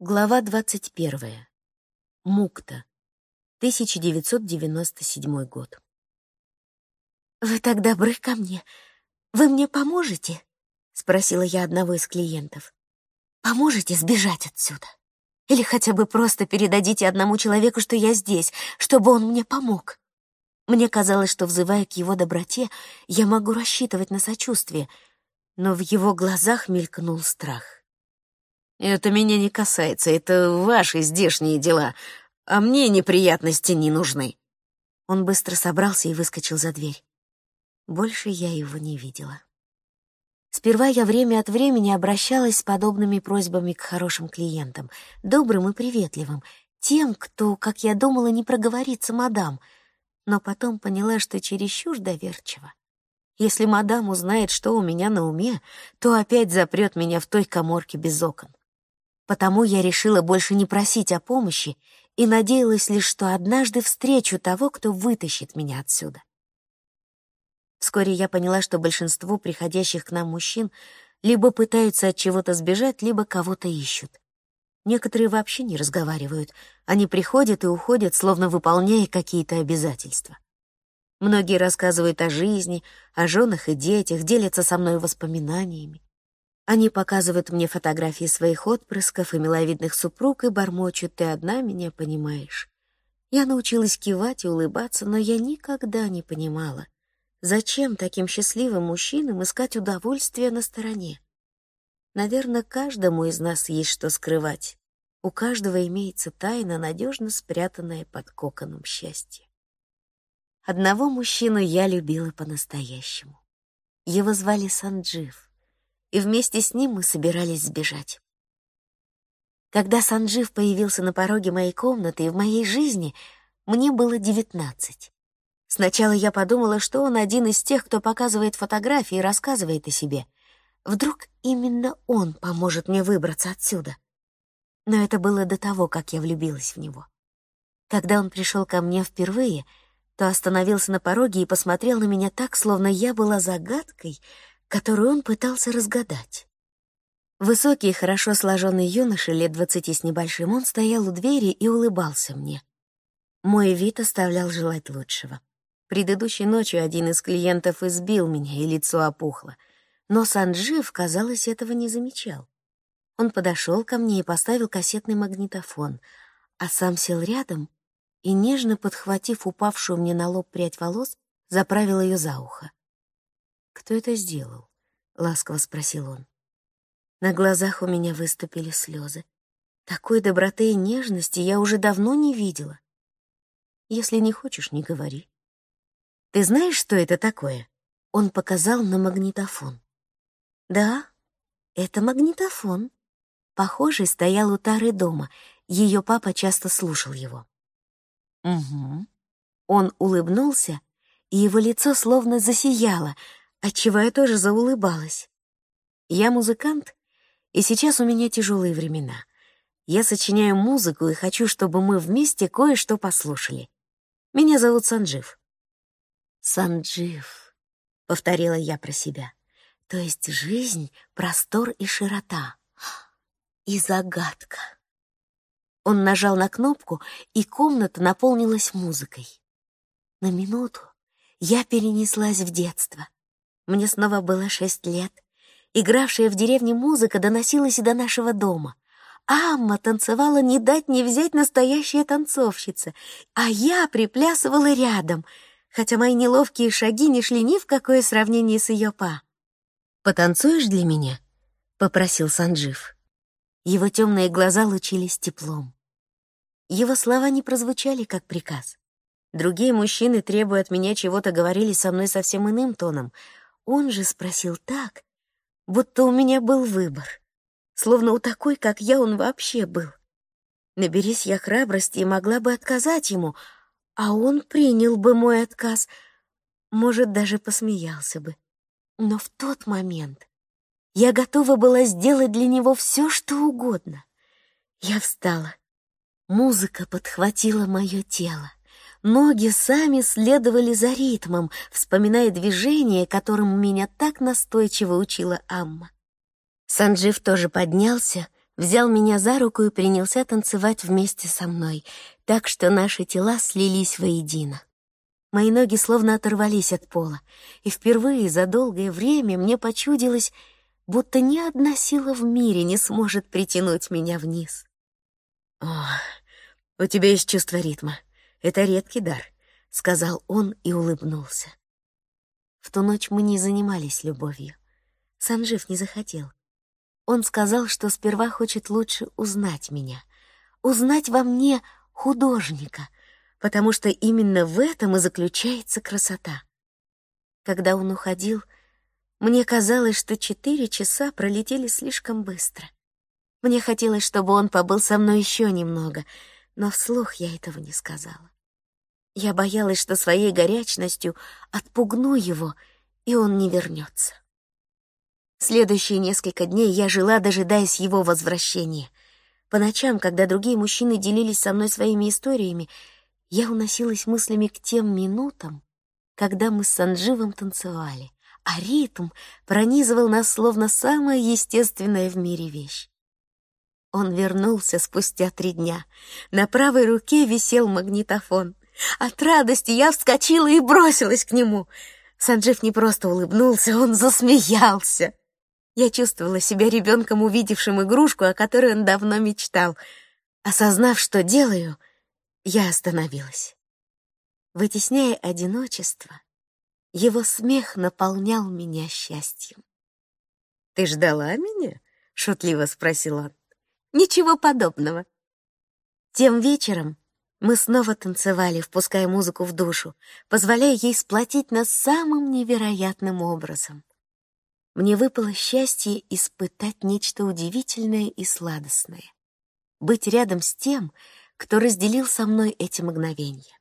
Глава 21. Мукта. 1997 год. «Вы так добры ко мне. Вы мне поможете?» — спросила я одного из клиентов. «Поможете сбежать отсюда? Или хотя бы просто передадите одному человеку, что я здесь, чтобы он мне помог?» Мне казалось, что, взывая к его доброте, я могу рассчитывать на сочувствие, но в его глазах мелькнул страх. Это меня не касается, это ваши здешние дела, а мне неприятности не нужны». Он быстро собрался и выскочил за дверь. Больше я его не видела. Сперва я время от времени обращалась с подобными просьбами к хорошим клиентам, добрым и приветливым, тем, кто, как я думала, не проговорится мадам, но потом поняла, что чересчур доверчиво. Если мадам узнает, что у меня на уме, то опять запрет меня в той коморке без окон. Потому я решила больше не просить о помощи и надеялась лишь, что однажды встречу того, кто вытащит меня отсюда. Вскоре я поняла, что большинство приходящих к нам мужчин либо пытаются от чего-то сбежать, либо кого-то ищут. Некоторые вообще не разговаривают. Они приходят и уходят, словно выполняя какие-то обязательства. Многие рассказывают о жизни, о женах и детях, делятся со мной воспоминаниями. Они показывают мне фотографии своих отпрысков и миловидных супруг и бормочут, ты одна меня понимаешь. Я научилась кивать и улыбаться, но я никогда не понимала, зачем таким счастливым мужчинам искать удовольствие на стороне. Наверное, каждому из нас есть что скрывать. У каждого имеется тайна, надежно спрятанная под коконом счастья. Одного мужчину я любила по-настоящему. Его звали Санджив и вместе с ним мы собирались сбежать. Когда Санджив появился на пороге моей комнаты и в моей жизни, мне было девятнадцать. Сначала я подумала, что он один из тех, кто показывает фотографии и рассказывает о себе. Вдруг именно он поможет мне выбраться отсюда. Но это было до того, как я влюбилась в него. Когда он пришел ко мне впервые, то остановился на пороге и посмотрел на меня так, словно я была загадкой, которую он пытался разгадать. Высокий, хорошо сложенный юноша лет двадцати с небольшим, он стоял у двери и улыбался мне. Мой вид оставлял желать лучшего. Предыдущей ночью один из клиентов избил меня, и лицо опухло. Но Санджив, казалось, этого не замечал. Он подошел ко мне и поставил кассетный магнитофон, а сам сел рядом и, нежно подхватив упавшую мне на лоб прядь волос, заправил ее за ухо. «Кто это сделал?» — ласково спросил он. На глазах у меня выступили слезы. Такой доброты и нежности я уже давно не видела. Если не хочешь, не говори. Ты знаешь, что это такое? Он показал на магнитофон. Да, это магнитофон. Похожий стоял у Тары дома. Ее папа часто слушал его. Угу. Он улыбнулся, и его лицо словно засияло, отчего я тоже заулыбалась. Я музыкант, и сейчас у меня тяжелые времена. Я сочиняю музыку и хочу, чтобы мы вместе кое-что послушали. Меня зовут Санджив. Санджив, повторила я про себя. То есть жизнь, простор и широта. И загадка. Он нажал на кнопку, и комната наполнилась музыкой. На минуту я перенеслась в детство. Мне снова было шесть лет. Игравшая в деревне музыка доносилась и до нашего дома. Амма танцевала не дать не взять настоящая танцовщица, а я приплясывала рядом, хотя мои неловкие шаги не шли ни в какое сравнение с ее па. «Потанцуешь для меня?» — попросил Санджив. Его темные глаза лучились теплом. Его слова не прозвучали как приказ. Другие мужчины, требуя от меня чего-то, говорили со мной совсем иным тоном — он же спросил так, будто у меня был выбор. Словно у такой, как я, он вообще был. Наберись я храбрости и могла бы отказать ему, а он принял бы мой отказ, может, даже посмеялся бы. Но в тот момент я готова была сделать для него все, что угодно. Я встала. Музыка подхватила мое тело. Ноги сами следовали за ритмом, вспоминая движения, которым меня так настойчиво учила Амма. Санджив тоже поднялся, взял меня за руку и принялся танцевать вместе со мной, так что наши тела слились воедино. Мои ноги словно оторвались от пола, и впервые за долгое время мне почудилось, будто ни одна сила в мире не сможет притянуть меня вниз. «О, у тебя есть чувство ритма. Это редкий дар», — сказал он и улыбнулся. В ту ночь мы не занимались любовью. Санжив не захотел. Он сказал, что сперва хочет лучше узнать меня, узнать во мне художника, потому что именно в этом и заключается красота. Когда он уходил, мне казалось, что четыре часа пролетели слишком быстро. Мне хотелось, чтобы он побыл со мной еще немного, но вслух я этого не сказала. Я боялась, что своей горячностью отпугну его, и он не вернется. Следующие несколько дней я жила, дожидаясь его возвращения. По ночам, когда другие мужчины делились со мной своими историями, я уносилась мыслями к тем минутам, когда мы с Сандживом танцевали, а ритм пронизывал нас словно самая естественная в мире вещь. Он вернулся спустя три дня. На правой руке висел магнитофон. От радости я вскочила и бросилась к нему. Санджив не просто улыбнулся, он засмеялся. Я чувствовала себя ребенком, увидевшим игрушку, о которой он давно мечтал. Осознав, что делаю, я остановилась. Вытесняя одиночество, его смех наполнял меня счастьем. «Ты ждала меня?» — шутливо спросил он. «Ничего подобного». Тем вечером мы снова танцевали, впуская музыку в душу, позволяя ей сплотить нас самым невероятным образом. Мне выпало счастье испытать нечто удивительное и сладостное. Быть рядом с тем, кто разделил со мной эти мгновения.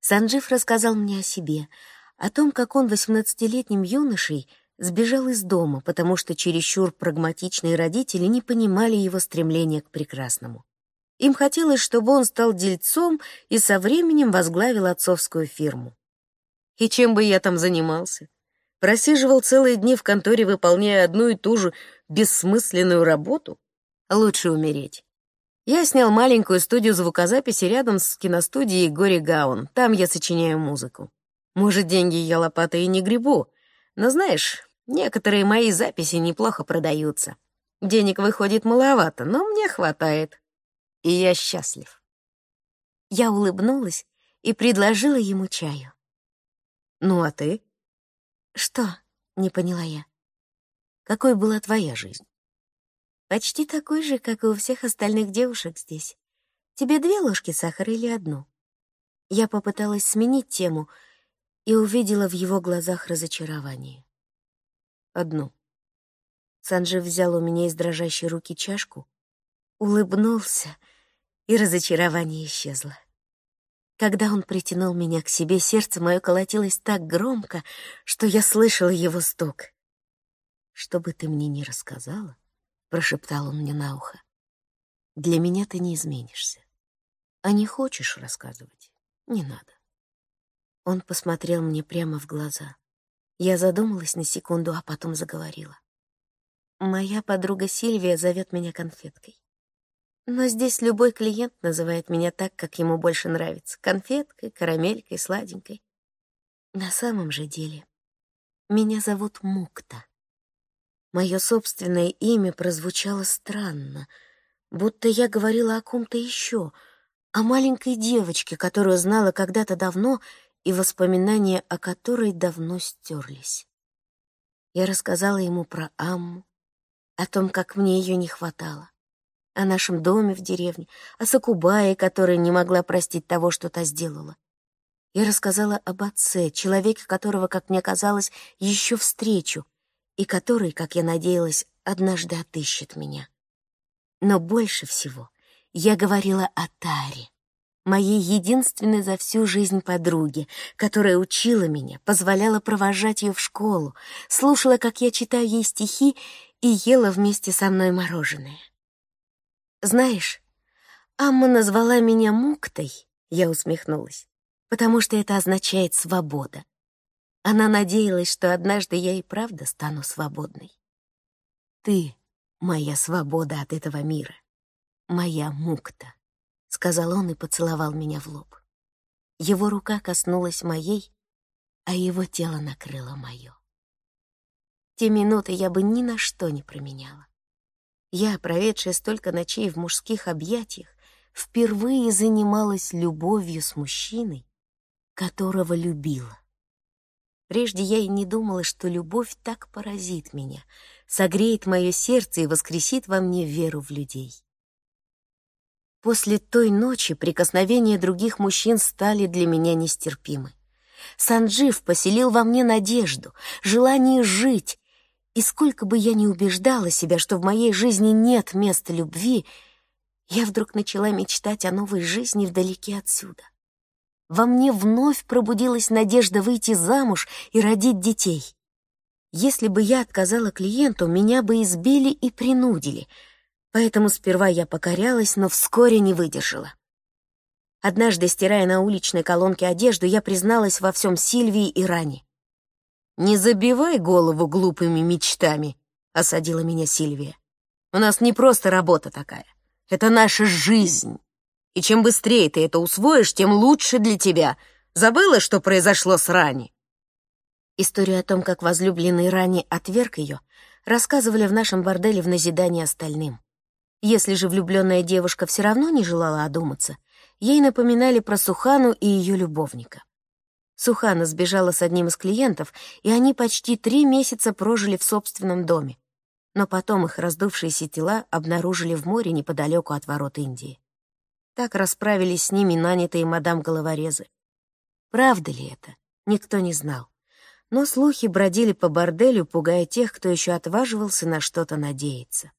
Санджив рассказал мне о себе, о том, как он восемнадцатилетним юношей сбежал из дома, потому что чересчур прагматичные родители не понимали его стремления к прекрасному. Им хотелось, чтобы он стал дельцом и со временем возглавил отцовскую фирму. И чем бы я там занимался? Просиживал целые дни в конторе, выполняя одну и ту же бессмысленную работу? Лучше умереть. Я снял маленькую студию звукозаписи рядом с киностудией Гори Гаун. Там я сочиняю музыку. Может, деньги я лопатой и не гребу, но, знаешь, некоторые мои записи неплохо продаются. Денег выходит маловато, но мне хватает и я счастлив. Я улыбнулась и предложила ему чаю. «Ну а ты?» «Что?» — не поняла я. «Какой была твоя жизнь?» «Почти такой же, как и у всех остальных девушек здесь. Тебе две ложки сахара или одну?» Я попыталась сменить тему и увидела в его глазах разочарование. «Одну». Санджи взял у меня из дрожащей руки чашку, улыбнулся — и разочарование исчезло. Когда он притянул меня к себе, сердце мое колотилось так громко, что я слышала его стук. «Что бы ты мне ни рассказала», — прошептал он мне на ухо, — «для меня ты не изменишься. А не хочешь рассказывать? Не надо». Он посмотрел мне прямо в глаза. Я задумалась на секунду, а потом заговорила. «Моя подруга Сильвия зовет меня конфеткой. Но здесь любой клиент называет меня так, как ему больше нравится. Конфеткой, карамелькой, сладенькой. На самом же деле меня зовут Мукта. Мое собственное имя прозвучало странно, будто я говорила о ком-то еще, о маленькой девочке, которую знала когда-то давно и воспоминания о которой давно стерлись. Я рассказала ему про Амму, о том, как мне ее не хватало, о нашем доме в деревне, о Сакубае, которая не могла простить того, что та сделала. Я рассказала об отце, человеке которого, как мне казалось, еще встречу, и который, как я надеялась, однажды отыщет меня. Но больше всего я говорила о Таре, моей единственной за всю жизнь подруге, которая учила меня, позволяла провожать ее в школу, слушала, как я читаю ей стихи и ела вместе со мной мороженое. «Знаешь, Амма назвала меня Муктой», — я усмехнулась, «потому что это означает «свобода». Она надеялась, что однажды я и правда стану свободной. Ты моя свобода от этого мира, моя мукта», — сказал он и поцеловал меня в лоб. Его рука коснулась моей, а его тело накрыло мое. Те минуты я бы ни на что не променяла. Я, проведшая столько ночей в мужских объятиях, впервые занималась любовью с мужчиной, которого любила. Прежде я и не думала, что любовь так поразит меня, согреет мое сердце и воскресит во мне веру в людей. После той ночи прикосновения других мужчин стали для меня нестерпимы. Санджив поселил во мне надежду, желание жить, и сколько бы я ни убеждала себя, что в моей жизни нет места любви, я вдруг начала мечтать о новой жизни вдалеке отсюда. Во мне вновь пробудилась надежда выйти замуж и родить детей. Если бы я отказала клиенту, меня бы избили и принудили, поэтому сперва я покорялась, но вскоре не выдержала. Однажды, стирая на уличной колонке одежду, я призналась во всем Сильвии и Ране. «Не забивай голову глупыми мечтами», — осадила меня Сильвия. «У нас не просто работа такая. Это наша жизнь. И чем быстрее ты это усвоишь, тем лучше для тебя. Забыла, что произошло с Рани?» Историю о том, как возлюбленный Рани отверг ее, рассказывали в нашем борделе в назидании остальным. Если же влюбленная девушка все равно не желала одуматься, ей напоминали про Сухану и ее любовника. Сухана сбежала с одним из клиентов, и они почти три месяца прожили в собственном доме. Но потом их раздувшиеся тела обнаружили в море неподалеку от ворот Индии. Так расправились с ними нанятые мадам-головорезы. Правда ли это, никто не знал. Но слухи бродили по борделю, пугая тех, кто еще отваживался на что-то надеяться.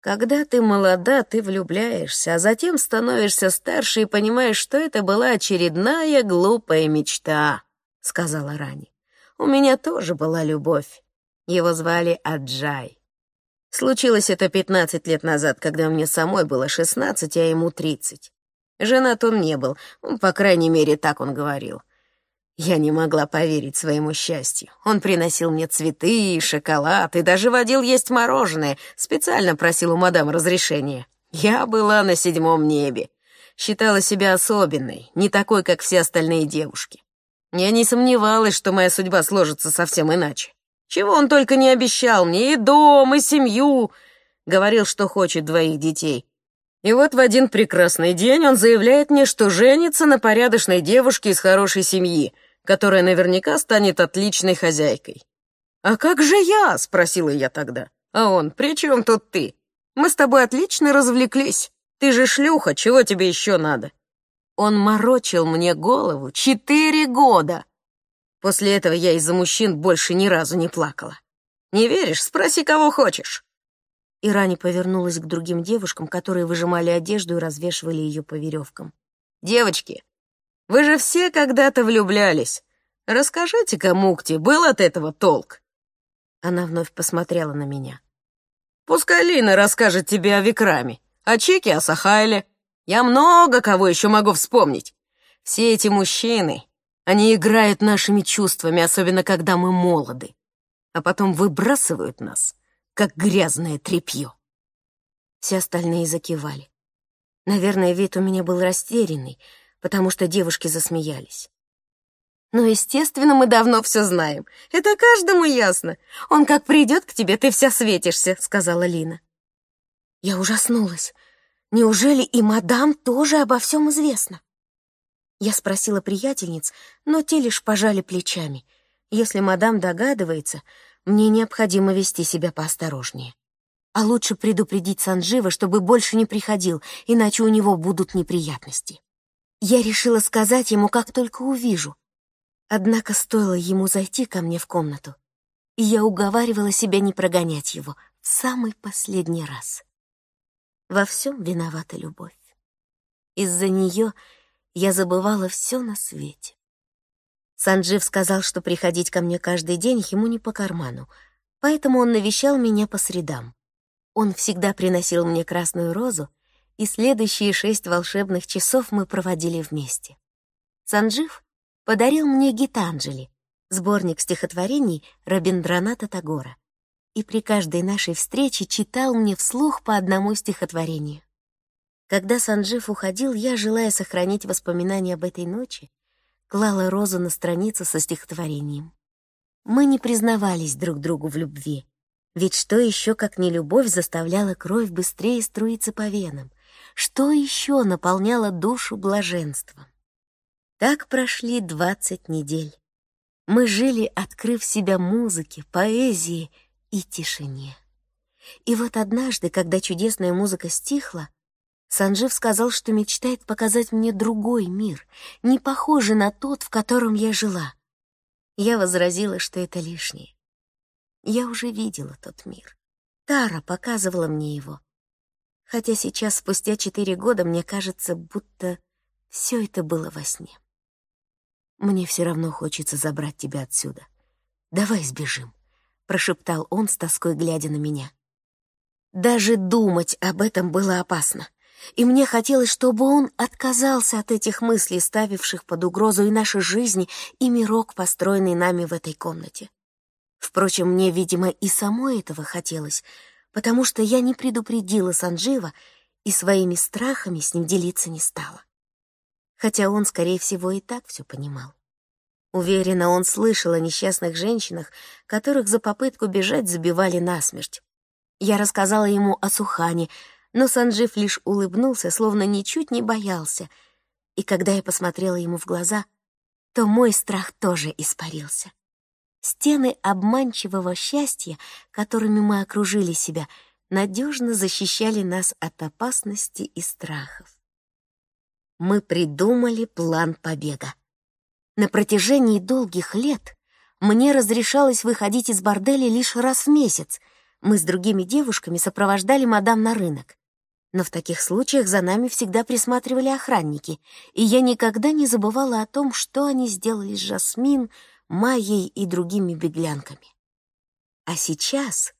Когда ты молода, ты влюбляешься, а затем становишься старше и понимаешь, что это была очередная глупая мечта, — сказала Рани. У меня тоже была любовь. Его звали Аджай. Случилось это пятнадцать лет назад, когда мне самой было шестнадцать, а ему тридцать. Женат он не был, по крайней мере, так он говорил. Я не могла поверить своему счастью. Он приносил мне цветы и шоколад, и даже водил есть мороженое, специально просил у мадам разрешения. Я была на седьмом небе. Считала себя особенной, не такой, как все остальные девушки. Я не сомневалась, что моя судьба сложится совсем иначе. Чего он только не обещал мне, и дом, и семью. Говорил, что хочет двоих детей. И вот в один прекрасный день он заявляет мне, что женится на порядочной девушке из хорошей семьи — которая наверняка станет отличной хозяйкой. «А как же я?» — спросила я тогда. А он, «При чем тут ты? Мы с тобой отлично развлеклись. Ты же шлюха, чего тебе еще надо?» Он морочил мне голову четыре года. После этого я из-за мужчин больше ни разу не плакала. «Не веришь? Спроси, кого хочешь». Ирани повернулась к другим девушкам, которые выжимали одежду и развешивали ее по веревкам. «Девочки, вы же все когда-то влюблялись. Расскажите-ка, Мукти, был от этого толк?» Она вновь посмотрела на меня. «Пускай Лина расскажет тебе о Викраме, о Чике, о Сахайле. Я много кого еще могу вспомнить. Все эти мужчины, они играют нашими чувствами, особенно когда мы молоды, а потом выбрасывают нас, как грязное тряпье». Все остальные закивали. Наверное, вид у меня был растерянный, потому что девушки засмеялись. «Ну, естественно, мы давно все знаем. Это каждому ясно. Он как придет к тебе, ты вся светишься», — сказала Лина. Я ужаснулась. Неужели и мадам тоже обо всем известно? Я спросила приятельниц, но те лишь пожали плечами. Если мадам догадывается, мне необходимо вести себя поосторожнее. А лучше предупредить Санжива, чтобы больше не приходил, иначе у него будут неприятности. Я решила сказать ему, как только увижу. Однако стоило ему зайти ко мне в комнату, и я уговаривала себя не прогонять его в самый последний раз. Во всем виновата любовь. Из-за нее я забывала все на свете. Санджив сказал, что приходить ко мне каждый день ему не по карману, поэтому он навещал меня по средам. Он всегда приносил мне красную розу и следующие шесть волшебных часов мы проводили вместе. Санджив подарил мне Гитанджели, сборник стихотворений Рабиндраната Тагора. и при каждой нашей встрече читал мне вслух по одному стихотворению. Когда Санджив уходил, я, желая сохранить воспоминания об этой ночи, клала розу на страницу со стихотворением. Мы не признавались друг другу в любви, ведь что еще, как не любовь, заставляла кровь быстрее струиться по венам? Что еще наполняло душу блаженством? Так прошли двадцать недель. Мы жили, открыв себя музыке, поэзии и тишине. И вот однажды, когда чудесная музыка стихла, Санжив сказал, что мечтает показать мне другой мир, не похожий на тот, в котором я жила. Я возразила, что это лишнее. Я уже видела тот мир. Тара показывала мне его. Хотя сейчас, спустя четыре года, мне кажется, будто все это было во сне. Мне все равно хочется забрать тебя отсюда. Давай сбежим, прошептал он с тоской, глядя на меня. Даже думать об этом было опасно. И мне хотелось, чтобы он отказался от этих мыслей, ставивших под угрозу и наши жизни, и мирок, построенный нами в этой комнате. Впрочем, мне, видимо, и самой этого хотелось, потому что я не предупредила Санджива и своими страхами с ним делиться не стала. Хотя он, скорее всего, и так все понимал. Уверена, он слышал о несчастных женщинах, которых за попытку бежать забивали насмерть. Я рассказала ему о Сухане, но Санджив лишь улыбнулся, словно ничуть не боялся. И когда я посмотрела ему в глаза, то мой страх тоже испарился. Стены обманчивого счастья, которыми мы окружили себя, надежно защищали нас от опасности и страхов. Мы придумали план побега. На протяжении долгих лет мне разрешалось выходить из борделя лишь раз в месяц. Мы с другими девушками сопровождали мадам на рынок. Но в таких случаях за нами всегда присматривали охранники, и я никогда не забывала о том, что они сделали с Жасмин, Майей и другими беглянками. А сейчас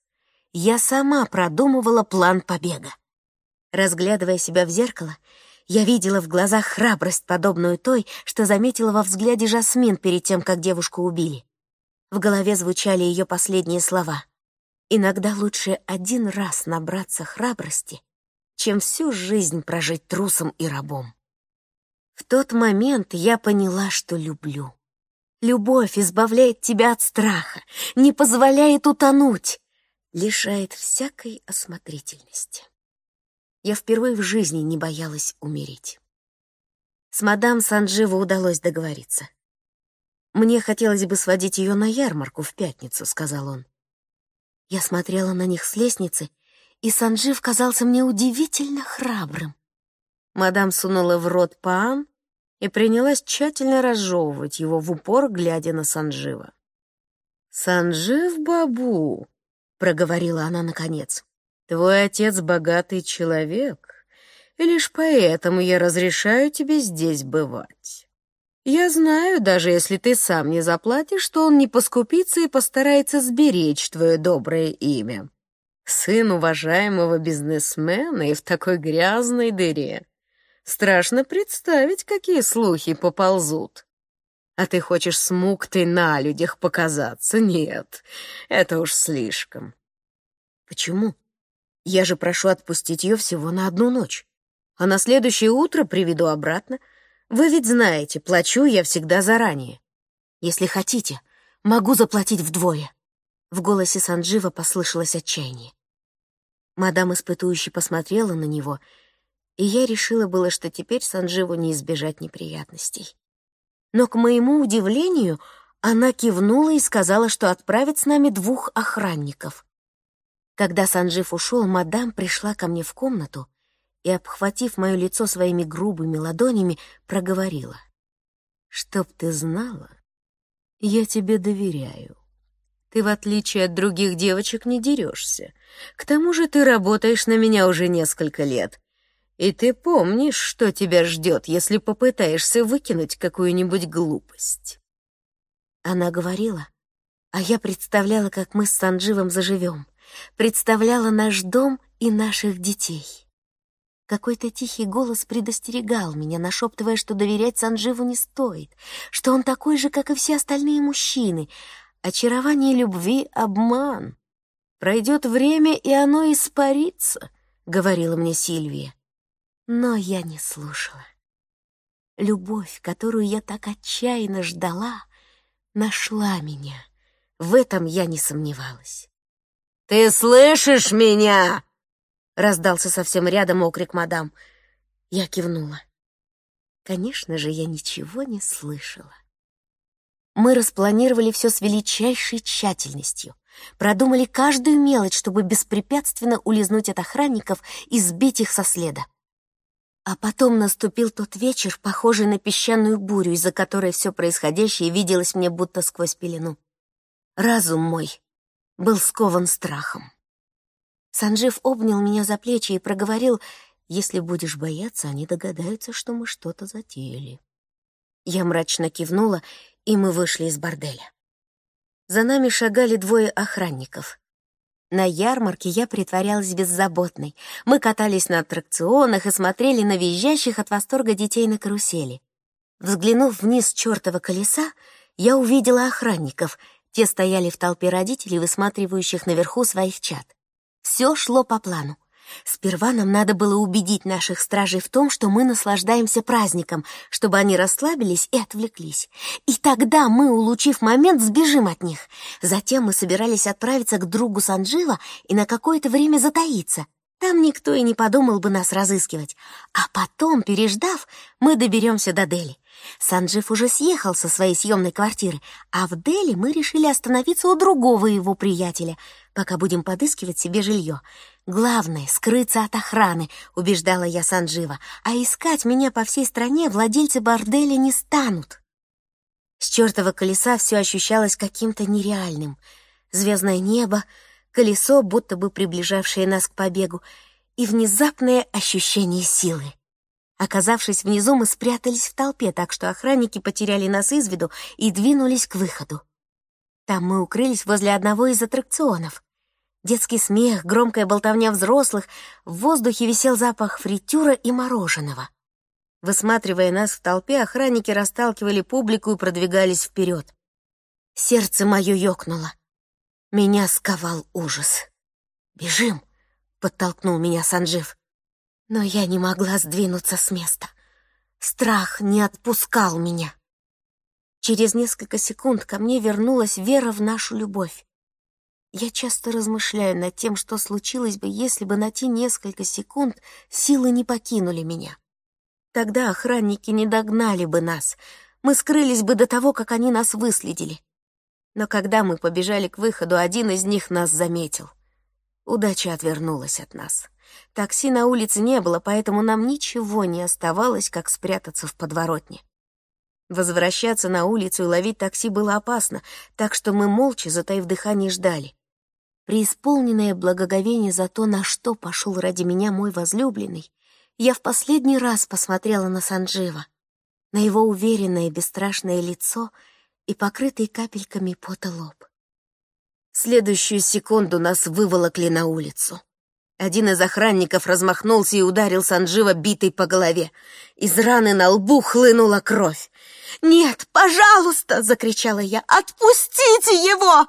я сама продумывала план побега. Разглядывая себя в зеркало, я видела в глазах храбрость, подобную той, что заметила во взгляде Жасмин перед тем, как девушку убили. В голове звучали ее последние слова. «Иногда лучше один раз набраться храбрости, чем всю жизнь прожить трусом и рабом. В тот момент я поняла, что люблю. Любовь избавляет тебя от страха, не позволяет утонуть, лишает всякой осмотрительности. Я впервые в жизни не боялась умереть. С мадам Сандживо удалось договориться. «Мне хотелось бы сводить ее на ярмарку в пятницу», — сказал он. Я смотрела на них с лестницы и Санджив казался мне удивительно храбрым. Мадам сунула в рот паан и принялась тщательно разжевывать его в упор, глядя на Санджива. «Санджив Бабу», — проговорила она наконец, — «твой отец богатый человек, и лишь поэтому я разрешаю тебе здесь бывать. Я знаю, даже если ты сам не заплатишь, что он не поскупится и постарается сберечь твое доброе имя сын уважаемого бизнесмена и в такой грязной дыре. Страшно представить, какие слухи поползут. А ты хочешь с муктой на людях показаться? Нет, это уж слишком. Почему? Я же прошу отпустить ее всего на одну ночь. А на следующее утро приведу обратно. Вы ведь знаете, плачу я всегда заранее. Если хотите, могу заплатить вдвое. В голосе Санджива послышалось отчаяние. Мадам испытующе посмотрела на него, и я решила было, что теперь Санживу не избежать неприятностей. Но, к моему удивлению, она кивнула и сказала, что отправит с нами двух охранников. Когда Санжив ушел, мадам пришла ко мне в комнату и, обхватив мое лицо своими грубыми ладонями, проговорила. «Чтоб ты знала, я тебе доверяю. Ты, в отличие от других девочек, не дерешься. К тому же ты работаешь на меня уже несколько лет. И ты помнишь, что тебя ждет, если попытаешься выкинуть какую-нибудь глупость. Она говорила, а я представляла, как мы с Сандживом заживем. Представляла наш дом и наших детей. Какой-то тихий голос предостерегал меня, нашептывая, что доверять Сандживу не стоит, что он такой же, как и все остальные мужчины — Очарование любви — обман. Пройдет время, и оно испарится, — говорила мне Сильвия. Но я не слушала. Любовь, которую я так отчаянно ждала, нашла меня. В этом я не сомневалась. «Ты слышишь меня?» — раздался совсем рядом окрик мадам. Я кивнула. Конечно же, я ничего не слышала. Мы распланировали все с величайшей тщательностью, продумали каждую мелочь, чтобы беспрепятственно улизнуть от охранников и сбить их со следа. А потом наступил тот вечер, похожий на песчаную бурю, из-за которой все происходящее виделось мне будто сквозь пелену. Разум мой был скован страхом. Санжив обнял меня за плечи и проговорил, «Если будешь бояться, они догадаются, что мы что-то затеяли». Я мрачно кивнула, и мы вышли из борделя. За нами шагали двое охранников. На ярмарке я притворялась беззаботной. Мы катались на аттракционах и смотрели на визжащих от восторга детей на карусели. Взглянув вниз чертова колеса, я увидела охранников. Те стояли в толпе родителей, высматривающих наверху своих чад. Все шло по плану. Сперва нам надо было убедить наших стражей в том, что мы наслаждаемся праздником, чтобы они расслабились и отвлеклись. И тогда мы, улучив момент, сбежим от них. Затем мы собирались отправиться к другу Санджива и на какое-то время затаиться. Там никто и не подумал бы нас разыскивать. А потом, переждав, мы доберемся до Дели. Санджив уже съехал со своей съемной квартиры, а в Дели мы решили остановиться у другого его приятеля, пока будем подыскивать себе жилье. Главное — скрыться от охраны, убеждала я Санджива, а искать меня по всей стране владельцы борделя не станут. С чертова колеса все ощущалось каким-то нереальным. Звездное небо, колесо, будто бы приближавшее нас к побегу, и внезапное ощущение силы. Оказавшись внизу, мы спрятались в толпе, так что охранники потеряли нас из виду и двинулись к выходу. Там мы укрылись возле одного из аттракционов. Детский смех, громкая болтовня взрослых, в воздухе висел запах фритюра и мороженого. Высматривая нас в толпе, охранники расталкивали публику и продвигались вперед. Сердце мое ёкнуло. Меня сковал ужас. «Бежим!» — подтолкнул меня Санджив. Но я не могла сдвинуться с места. Страх не отпускал меня. Через несколько секунд ко мне вернулась вера в нашу любовь. Я часто размышляю над тем, что случилось бы, если бы на те несколько секунд силы не покинули меня. Тогда охранники не догнали бы нас, мы скрылись бы до того, как они нас выследили. Но когда мы побежали к выходу, один из них нас заметил. Удача отвернулась от нас. Такси на улице не было, поэтому нам ничего не оставалось, как спрятаться в подворотне. Возвращаться на улицу и ловить такси было опасно, так что мы молча, затаив дыхание, ждали. Преисполненное благоговение за то, на что пошел ради меня мой возлюбленный, я в последний раз посмотрела на Санджива, на его уверенное бесстрашное лицо и покрытый капельками пота лоб. Следующую секунду нас выволокли на улицу. Один из охранников размахнулся и ударил Санджива битой по голове. Из раны на лбу хлынула кровь. «Нет, пожалуйста!» — закричала я. «Отпустите его!»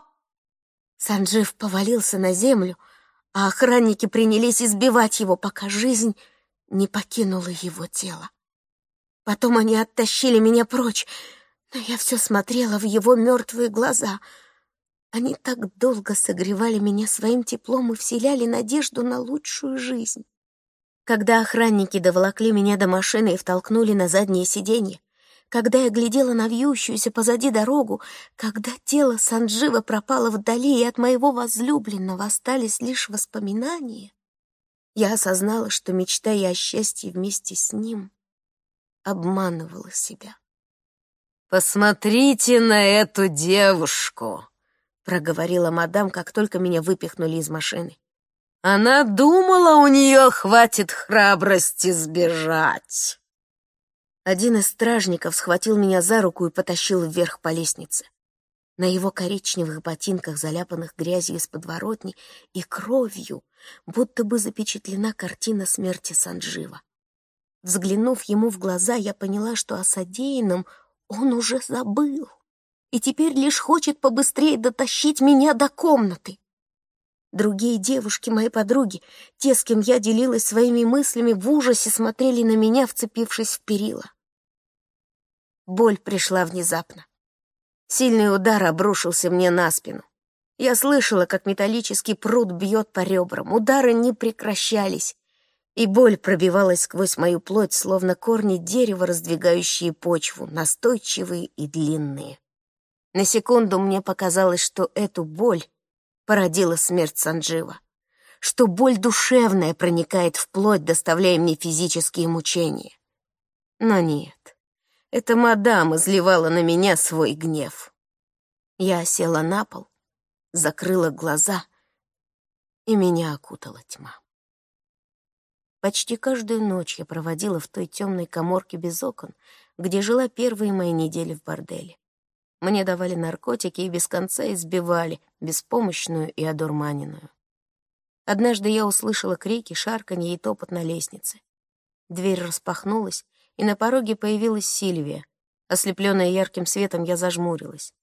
Санджив повалился на землю, а охранники принялись избивать его, пока жизнь не покинула его тело. Потом они оттащили меня прочь, но я все смотрела в его мертвые глаза. Они так долго согревали меня своим теплом и вселяли надежду на лучшую жизнь. Когда охранники доволокли меня до машины и втолкнули на заднее сиденье, когда я глядела на вьющуюся позади дорогу, когда тело Санджива пропало вдали, и от моего возлюбленного остались лишь воспоминания, я осознала, что, мечтая о счастье вместе с ним, обманывала себя. «Посмотрите на эту девушку!» — проговорила мадам, как только меня выпихнули из машины. «Она думала, у нее хватит храбрости сбежать!» Один из стражников схватил меня за руку и потащил вверх по лестнице. На его коричневых ботинках, заляпанных грязью из подворотни и кровью, будто бы запечатлена картина смерти Санджива. Взглянув ему в глаза, я поняла, что о содеянном он уже забыл и теперь лишь хочет побыстрее дотащить меня до комнаты. Другие девушки, мои подруги, те, с кем я делилась своими мыслями, в ужасе смотрели на меня, вцепившись в перила. Боль пришла внезапно. Сильный удар обрушился мне на спину. Я слышала, как металлический пруд бьет по ребрам. Удары не прекращались, и боль пробивалась сквозь мою плоть, словно корни дерева, раздвигающие почву, настойчивые и длинные. На секунду мне показалось, что эту боль породила смерть Санджива, что боль душевная проникает в плоть, доставляя мне физические мучения. Но нет, эта мадам изливала на меня свой гнев. Я села на пол, закрыла глаза, и меня окутала тьма. Почти каждую ночь я проводила в той темной коморке без окон, где жила первые мои недели в борделе. Мне давали наркотики и без конца избивали, беспомощную и одурманенную. Однажды я услышала крики, шарканье и топот на лестнице. Дверь распахнулась, и на пороге появилась Сильвия. Ослепленная ярким светом, я зажмурилась.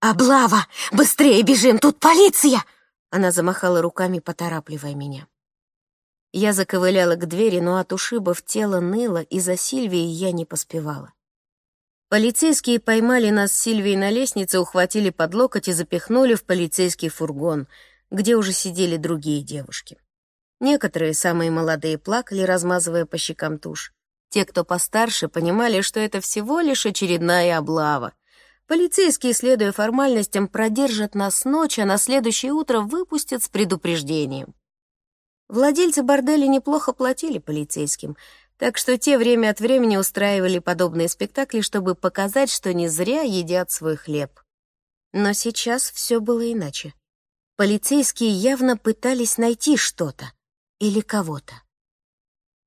«Облава! Быстрее бежим! Тут полиция!» Она замахала руками, поторапливая меня. Я заковыляла к двери, но от ушибов тело ныло, и за Сильвией я не поспевала. Полицейские поймали нас с Сильвией на лестнице, ухватили под локоть и запихнули в полицейский фургон, где уже сидели другие девушки. Некоторые, самые молодые, плакали, размазывая по щекам тушь. Те, кто постарше, понимали, что это всего лишь очередная облава, Полицейские, следуя формальностям, продержат нас ночь, а на следующее утро выпустят с предупреждением. Владельцы борделя неплохо платили полицейским, так что те время от времени устраивали подобные спектакли, чтобы показать, что не зря едят свой хлеб. Но сейчас все было иначе. Полицейские явно пытались найти что-то или кого-то.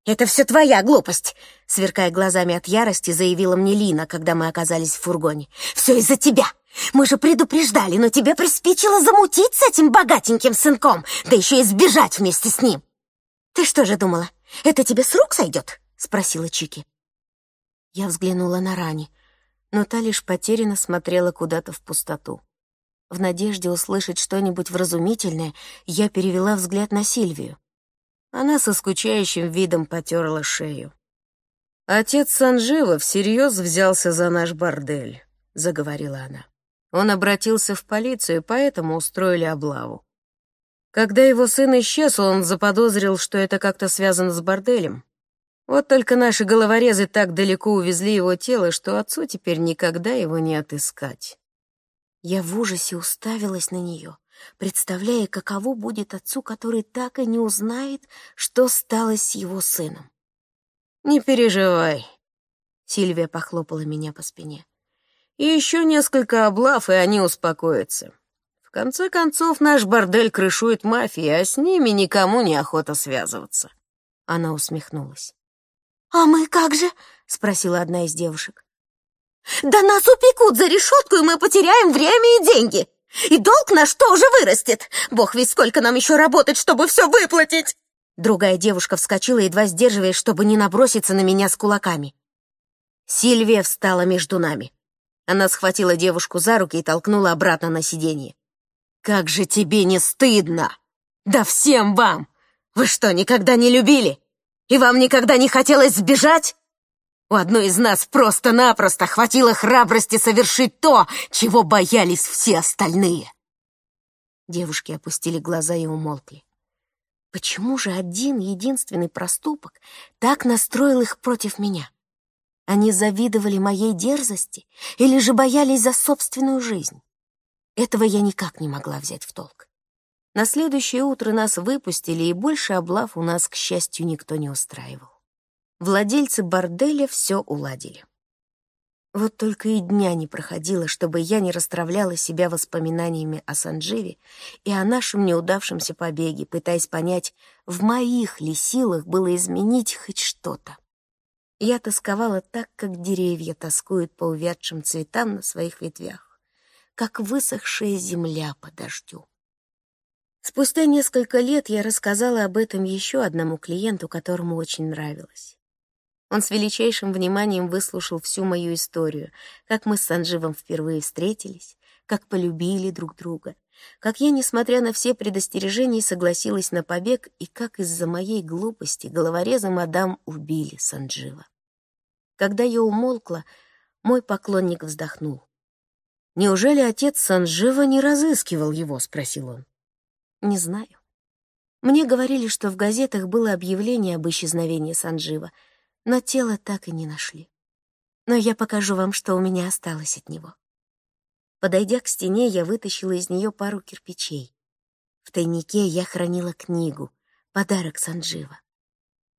«Это все твоя глупость!» — сверкая глазами от ярости, заявила мне Лина, когда мы оказались в фургоне. «Все из-за тебя! Мы же предупреждали, но тебе приспичило замутить с этим богатеньким сынком, да еще и сбежать вместе с ним!» «Ты что же думала, это тебе с рук сойдет?» — спросила Чики. Я взглянула на Рани, но та лишь потерянно смотрела куда-то в пустоту. В надежде услышать что-нибудь вразумительное, я перевела взгляд на Сильвию. Она со скучающим видом потерла шею. «Отец Санжива всерьез взялся за наш бордель», — заговорила она. Он обратился в полицию, поэтому устроили облаву. Когда его сын исчез, он заподозрил, что это как-то связано с борделем. Вот только наши головорезы так далеко увезли его тело, что отцу теперь никогда его не отыскать. Я в ужасе уставилась на нее представляя, каково будет отцу, который так и не узнает, что стало с его сыном. «Не переживай», — Сильвия похлопала меня по спине. «И еще несколько облав, и они успокоятся. В конце концов, наш бордель крышует мафия, а с ними никому не охота связываться». Она усмехнулась. «А мы как же?» — спросила одна из девушек. «Да нас упекут за решетку, и мы потеряем время и деньги!» И долг наш тоже вырастет. Бог ведь сколько нам еще работать, чтобы все выплатить!» Другая девушка вскочила, едва сдерживаясь, чтобы не наброситься на меня с кулаками. Сильвия встала между нами. Она схватила девушку за руки и толкнула обратно на сиденье. «Как же тебе не стыдно! Да всем вам! Вы что, никогда не любили? И вам никогда не хотелось сбежать? У одной из нас просто-напросто хватило храбрости совершить то, чего боялись все остальные. Девушки опустили глаза и умолкли. Почему же один единственный проступок так настроил их против меня? Они завидовали моей дерзости или же боялись за собственную жизнь? Этого я никак не могла взять в толк. На следующее утро нас выпустили, и больше облав у нас, к счастью, никто не устраивал. Владельцы борделя все уладили. Вот только и дня не проходило, чтобы я не расстравляла себя воспоминаниями о Сандживе и о нашем неудавшемся побеге, пытаясь понять, в моих ли силах было изменить хоть что-то. Я тосковала так, как деревья тоскуют по увядшим цветам на своих ветвях, как высохшая земля по дождю. Спустя несколько лет я рассказала об этом еще одному клиенту, которому очень нравилось. Он с величайшим вниманием выслушал всю мою историю, как мы с Санживом впервые встретились, как полюбили друг друга, как я, несмотря на все предостережения, согласилась на побег, и как из-за моей глупости головореза мадам убили Санджива. Когда я умолкла, мой поклонник вздохнул. «Неужели отец Санджива не разыскивал его?» — спросил он. «Не знаю. Мне говорили, что в газетах было объявление об исчезновении Санджива, но тело так и не нашли. Но я покажу вам, что у меня осталось от него». Подойдя к стене, я вытащила из нее пару кирпичей. В тайнике я хранила книгу, подарок Санджива.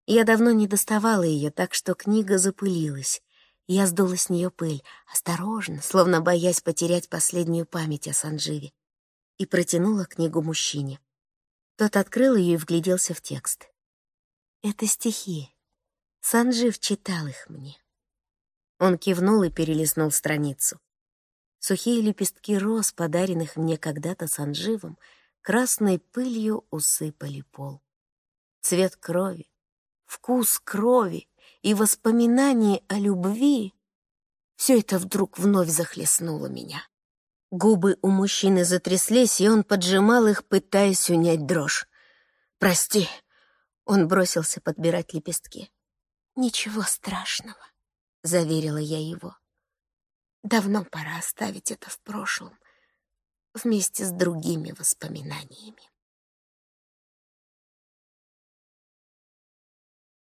Я давно не доставала ее, так что книга запылилась. Я сдула с нее пыль, осторожно, словно боясь потерять последнюю память о Сандживе, и протянула книгу мужчине. Тот открыл ее и вгляделся в текст. «Это стихи. Санджив читал их мне». Он кивнул и перелистнул страницу. Сухие лепестки роз, подаренных мне когда-то Сандживом, красной пылью усыпали пол. Цвет крови, вкус крови и воспоминания о любви — все это вдруг вновь захлестнуло меня. Губы у мужчины затряслись, и он поджимал их, пытаясь унять дрожь. «Прости», — он бросился подбирать лепестки. «Ничего страшного», — заверила я его. «Давно пора оставить это в прошлом, вместе с другими воспоминаниями».